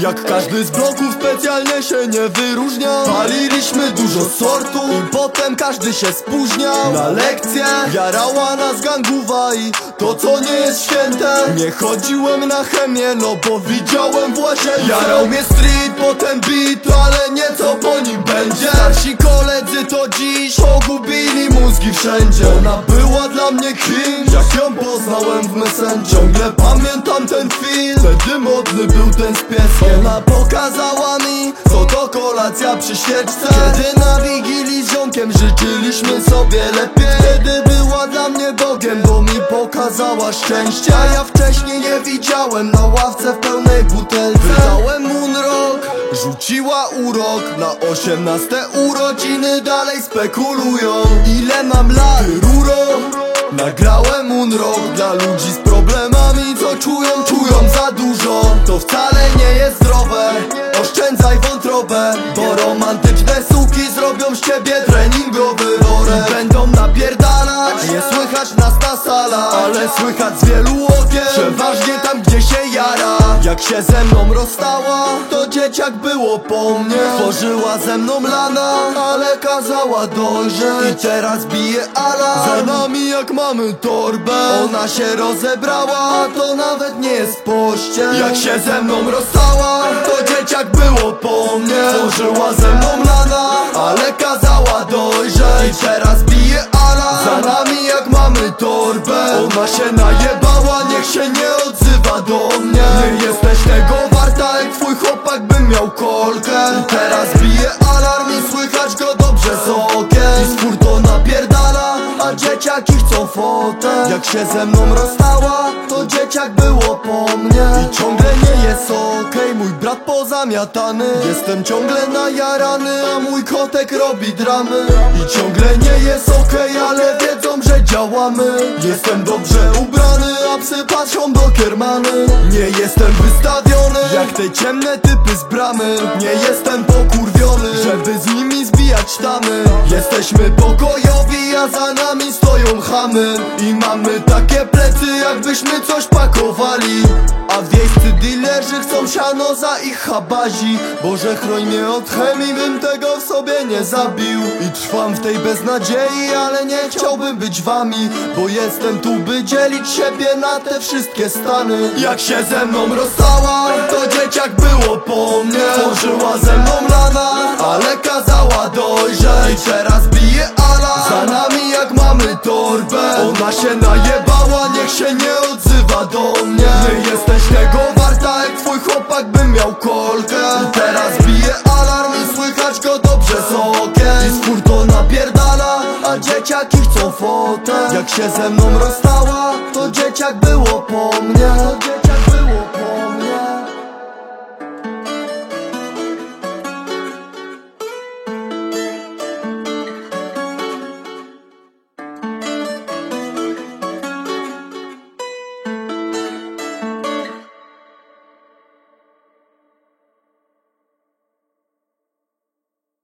Jak każdy z bloków specjalnie się nie wyróżniał Paliliśmy dużo sortu I potem każdy się spóźniał Na lekcje Jarała nas ganguwa i to co nie jest święte. Nie chodziłem na chemię, no bo widziałem w łazience. Jarał mnie street, potem beat, ale nieco po nim będzie. Starsi koledzy to dziś pogubili mózgi wszędzie. Ona była dla mnie king, jak ją poznałem w Messenger Ciągle pamiętam ten film, wtedy modny był ten z pieskiem. Ona pokazała mi, co to kolacja przy świeczce Kiedy na wigilii z ziomkiem życzyliśmy sobie lepiej. Wtedy była dla mnie Bogiem, bo mi pokazała szczęście. A ja wcześniej nie widziałem na ławce w pełnej butelce. Wydałem Moonrock, rzuciła urok. Na osiemnaste urodziny dalej spekulują Ile mam lat? Ruro Nagrałem Moonrock dla ludzi z problemami Co czują, czują za dużo To wcale nie jest zdrowe Oszczędzaj wątrobę Bo romantyczne suki zrobią z ciebie treningowy worek I będą napierdalać Nie słychać nas na salach Ale słychać z wielu okien. Przeważnie tam gdzie się jara. Jak się ze mną rozstała To dzieciak było po mnie. Tworzyła ze mną lana Ale kazała dojrzeć. I teraz bije ala Za nami jak mamy torbę. Ona się rozebrała A to nawet nie jest poście Jak się ze mną rozstała To dzieciak było po mnie. Tworzyła ze mną lana Ale kazała dojrzeć. I teraz bije ala Za nami torbę. Ona się najebała Niech się nie odzywa do mnie. Nie jesteś tego warta Jak twój chłopak by miał kolkę. Teraz bije alarm dzieciaki chcą Jak się ze mną rozstała To dzieciak było po mnie. I ciągle nie jest okej Mój brat pozamiatany. Jestem ciągle najarany A mój kotek robi dramy. I ciągle nie jest okej Ale wiedzą, że działamy. Jestem dobrze ubrany A psy patrzą do kiermany Nie jestem wystawiony Jak te ciemne typy z bramy. Nie jestem pokurwiony Żeby z nimi zbijać tamy. Jesteśmy pokojowi, a za nami I mamy takie plecy, jakbyśmy coś pakowali. A wiejscy dealerzy chcą siano za ich habazi Boże chroń mnie od chemii, bym tego w sobie nie zabił. I trwam w tej beznadziei, ale nie chciałbym być wami Bo jestem tu, by dzielić siebie na te wszystkie stany. Jak się ze mną rozstała, to dzieciak było po mnie. Tworzyła ze mną lana, ale kazała dojrzeć. I teraz się najebała, niech się nie odzywa do mnie. Nie jesteś tego warta, jak twój chłopak by miał kolkę. Teraz bije alarm i słychać go dobrze z okien. I z to napierdala, a dzieciaki chcą fotę. Jak się ze mną rozstała, to dzieciak było po mnie